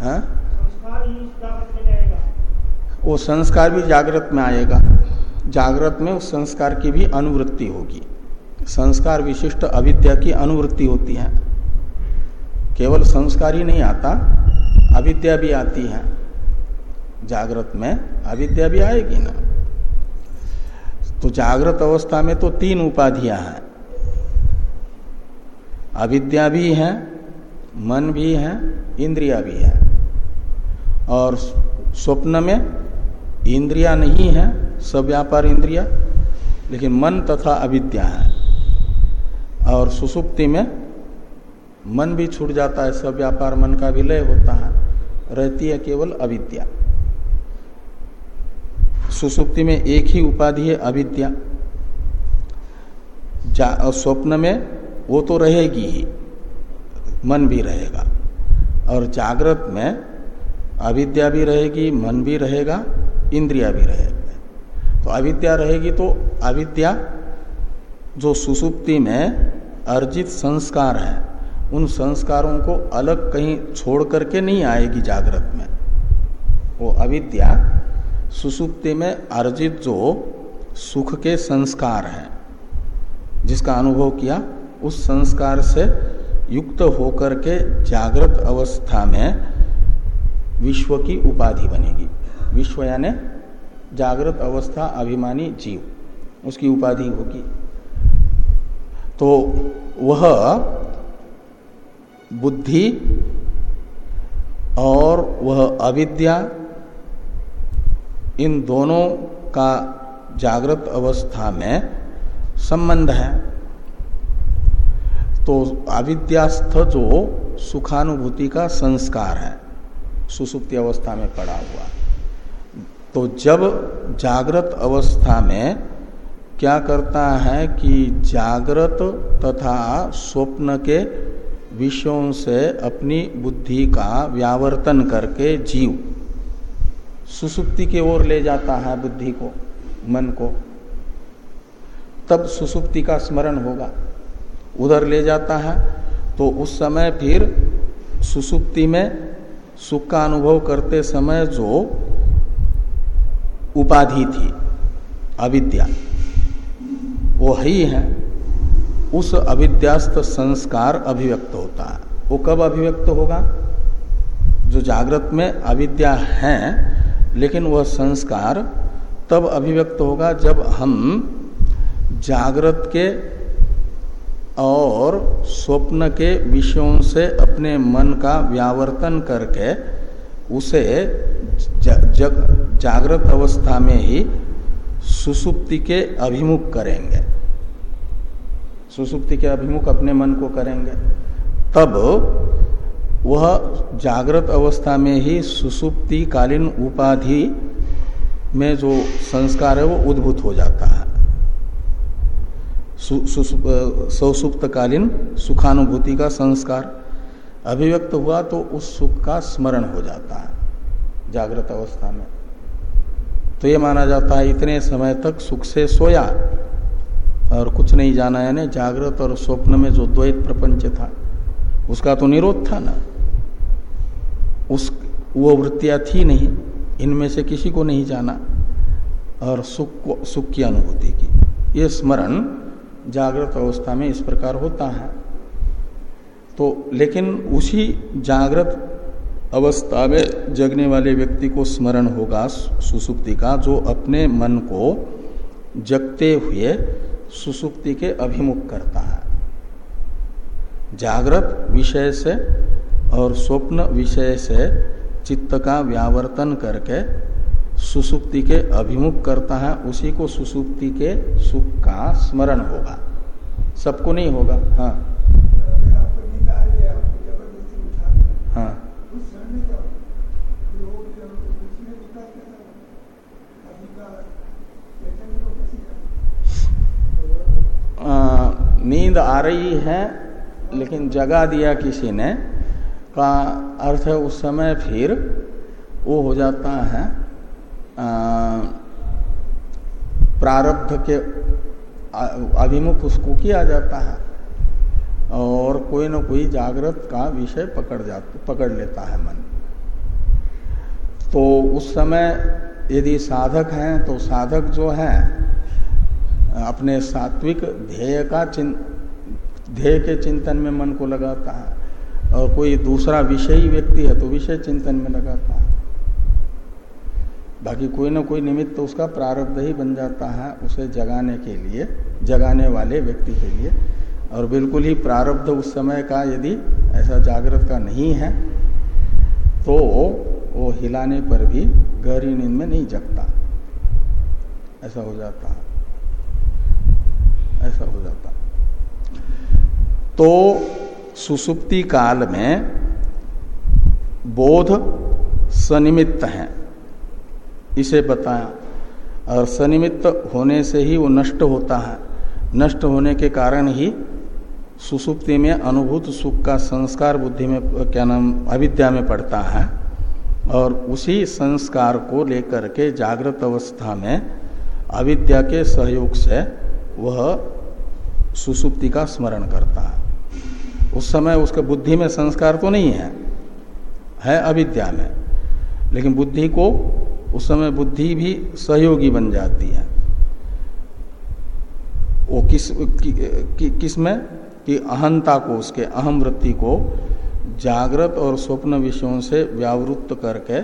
हाँ? वो संस्कार भी जागृत में आएगा, जागृत में उस संस्कार की भी अनुवृत्ति होगी। संस्कार विशिष्ट अविद्या की अनुवृत्ति होती है। केवल संस्कार ही नहीं आता, अविद्या भी आती है। जागृत में अविद्या भी आएगी ना। तो जागृत अवस्था में तो तीन उपाधियाँ हैं। अविद्या भी है, मन भी है, इंद्रिया भी है। और स्वप्न में इंद्रिया नहीं है, सब व्यापार इंद्रिया, लेकिन मन तथा अविद्या है। और सुसुप्ति में मन भी छूट जाता है, सब व्यापार मन का विलय होता है। रहती है केवल अविद्या। सुसुप्ति में एक ही उपाधि है अविद्या। स्वप्न में वो तो रहेगी ही, मन भी रहेगा। और जागृत में अविद्या भी रहेगी, मन भी रहेगा, इंद्रिया भी रहेगा। तो अविद्या रहेगी तो अविद्या जो सुसुप्ति में अर्जित संस्कार है, उन संस्कारों को अलग कहीं छोड़ करके नहीं आएगी जागृत में। वो अविद्या, सुसुप्ति में अर्जित जो सुख के संस्कार हैं, जिसका अनुभव किया, उस संस्कार से युक्त होकर के जागृत अवस्था में विश्व की उपाधि बनेगी। विश्व यानी जागृत अवस्था, अभिमानी जीव, उसकी उपाधि होगी। तो वह बुद्धि और वह अविद्या, इन दोनों का जागृत अवस्था में संबंध है। तो अविद्यास्थ जो सुखानुभूति का संस्कार है, सुसुप्ति अवस्था में पड़ा हुआ। तो जब जागृत अवस्था में क्या करता है कि जागृत तथा स्वप्न के विषयों से अपनी बुद्धि का व्यावर्तन करके जीव। सुसुप्ति की ओर ले जाता है बुद्धि को, मन को। तब सुसुप्ति का स्मरण होगा। उधर ले जाता है तो उस समय फिर सुसुप्ति में सुख का अनुभव करते समय जो उपाधि थी, अविद्या। वो ही। है उस अविद्यास्त संस्कार अभिव्यक्त होता है। वो कब अभिव्यक्त होगा? जो जागृत में अविद्या है, लेकिन वह संस्कार तब अभिव्यक्त होगा जब हम जागृत के और स्वप्न के विषयों से अपने मन का व्यावर्तन करके उसे जागृत अवस्था में ही सुसुप्ति के अभिमुख करेंगे। सुसुप्ति के अभिमुख अपने मन को करेंगे। तब वह जागृत अवस्था में ही सुसुप्ति कालीन उपाधि में जो संस्कार है वो उद्भूत हो जाता है। सौसुप्त कालीन सुखानुभूति का संस्कार अभिव्यक्त हुआ तो उस सुख का स्मरण हो जाता है, जागृत अवस्था में। तो ये माना जाता है, इतने समय तक सुख से सोया और कुछ नहीं जाना, यानी जागृत और स्वप्न में जो द्वैत प्रपंच था, उसका तो निरोध था ना। उस, वो वृत्तियाँ थी नहीं, इनमें से किसी को नहीं जाना, और सुख सुख की अनुभूति की। ये स्मरण जागृत अवस्था में इस प्रकार होता है। तो लेकिन उसी जागृत अवस्था में जगने वाले व्यक्ति को स्मरण होगा सुसुप्ति का, जो अपने मन को जगते हुए सुसुप्ति के अभिमुख करता है। जागृत विषय से और स्वप्न विषय से चित्त का व्यावर्तन करके सुसुप्ति के अभिमुख करता है, उसी को सुसुप्ति के सुख का स्मरण होगा। सबको नहीं होगा? हाँ। नींद आ रही है, लेकिन जगा दिया किसी ने, का अर्थ है उस समय फिर वो हो जाता है प्रारब्ध के अभिमुख उसको किया जाता है, और कोई ना कोई जागृत का विषय पकड़ जाता पकड़ लेता है मन। तो उस समय यदि साधक हैं तो साधक जो है अपने सात्विक ध्येय का ध्येय के चिंतन में मन को लगाता है। और कोई दूसरा विषयी व्यक्ति है तो विषय चिंतन में लगाता है। बाकी कोई ना कोई निमित्त तो उसका प्रारब्ध ही बन जाता है उसे जगाने के लिए, जगाने वाले व्यक्ति के लिए। और बिल्कुल ही प्रारब्ध उस समय का यदि ऐसा जागृत का नहीं है तो वो हिलाने पर भी गहरी नींद में नहीं जगता। ऐसा हो जाता है। ऐसा हो जाता। तो सुसुप्ति काल में बोध सनिमित्त है। इसे बताया। और सनिमित्त होने से ही वो नष्ट होता है। नष्ट होने के कारण ही सुसुप्ति में अनुभूत सुख का संस्कार बुद्धि में, क्या नाम, अविद्या में पड़ता है। और उसी संस्कार को लेकर के जागृत अवस्था में अविद्या के सहयोग से वह सुसुप्ति का स्मरण करता है। उस समय उसके बुद्धि में संस्कार तो नहीं है है अविद्या में लेकिन बुद्धि को उस समय बुद्धि भी सहयोगी बन जाती है। वो किस कि, कि, किसमें? कि अहंता को उसके अहम वृत्ति को जागृत और स्वप्न विषयों से व्यावृत्त करके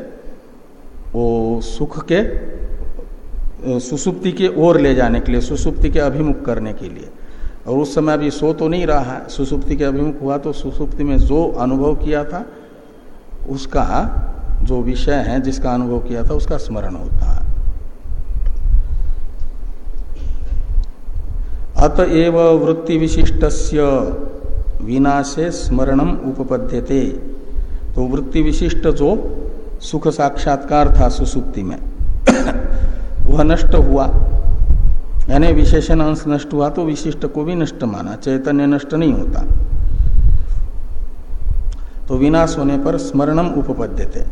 वो सुख के सुसुप्ति के ओर ले जाने के लिए सुसुप्ति के अभिमुख करने के लिए। और उस समय अभी सो तो नहीं रहा है। सुसुप्ति के अभिमुख हुआ तो सुसुप्ति में जो अनुभव किया था, उसका जो विषय है, जिसका अनुभव किया था, उसका स्मरण होता है। अतएव वृत्ति विशिष्ट विनाशे स्मरणम उपपद्यते। तो वृत्ति विशिष्ट जो सुख साक्षात्कार था सुसुप्ति में, वह नष्ट हुआ। यानी विशेषण अंश नष्ट हुआ तो विशिष्ट को भी नष्ट माना, चैतन्य नष्ट नहीं होता। तो विनाश होने पर स्मरणम उपपद्यते।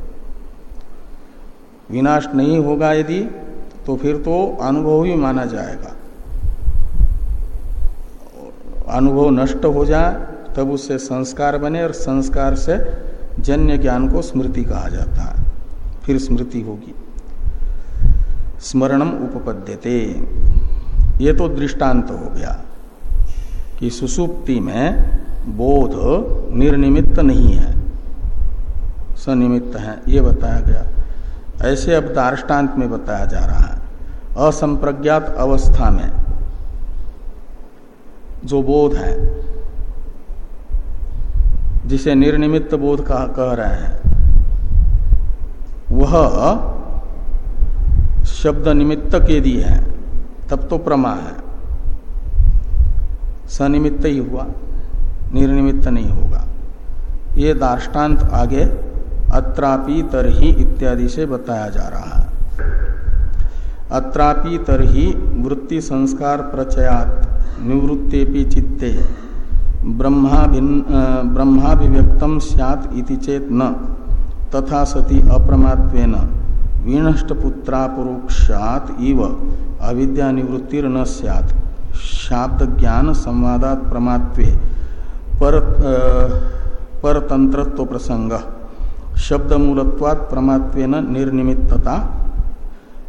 विनाश नहीं होगा यदि तो फिर तो अनुभव ही माना जाएगा। अनुभव नष्ट हो जाए तब उससे संस्कार बने और संस्कार से जन्य ज्ञान को स्मृति कहा जाता है। फिर स्मृति होगी। स्मरणम उपपद्यते। ये तो दृष्टांत हो गया कि सुसुप्ति में बोध निर्निमित्त नहीं है। सनिमित्त है ये बताया गया। ऐसे अब दार्टान्त में बताया जा रहा है। असंप्रज्ञात अवस्था में जो बोध है जिसे निर्निमित्त बोध कह, कह रहे हैं वह शब्द निमित्त के दिए है। तब तो प्रमा है। सनिमित्त ही हुआ, निर्निमित्त नहीं होगा। ये दार्टान्त आगे अत्रापि तरही इत्यादि से बताया जा रहा है। अत्रापि तरही वृत्ति संस्कार प्रचयात, निवृत्तेपि चित्ते ब्रह्माभिव्यक्तम सैत इति चेत न, तथा सति अप्रमात्वेन विनष्ट पुत्रापरोक्षात इव अविद्या निवृत्तिर न सैत शाब्द ज्ञान संवादात प्रमात्वे पर परतंत्रत्व प्रसंग शब्द मूलत्वात् प्रमात्वे न निर्निमित्तता,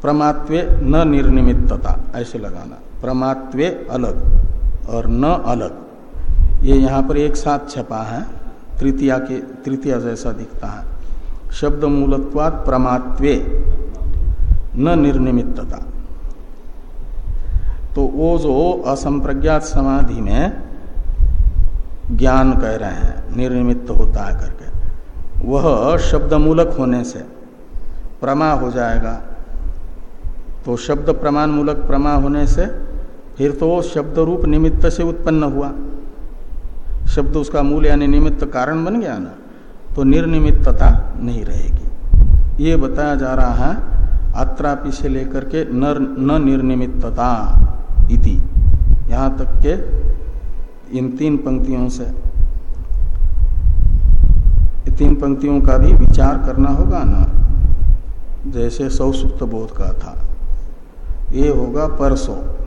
प्रमात्वे न निर्निमित्तता, ऐसे लगाना। प्रमात्वे अलग और न अलग। ये यहाँ पर एक साथ छपा है, तृतीया के, तृतीया जैसा दिखता है। शब्द मूलत्वात् प्रमात्वे न निर्निमित्तता। तो वो जो असंप्रज्ञात समाधि में ज्ञान कह रहे हैं, निर्निमित्त होता है करके, वह शब्द मूलक होने से प्रमा हो जाएगा। तो शब्द प्रमाण मूलक प्रमा होने से फिर तो शब्द रूप निमित्त से उत्पन्न हुआ। शब्द उसका मूल यानी निमित्त कारण बन गया ना। तो निर्निमित्तता नहीं रहेगी। ये बताया जा रहा है अत्रापि से लेकर के न, न निर्निमित्तता इति। यहाँ तक के इन तीन पंक्तियों से तीन पंक्तियों का भी विचार करना होगा ना? जैसे सौसुप्त बोध का था। ये होगा परसों।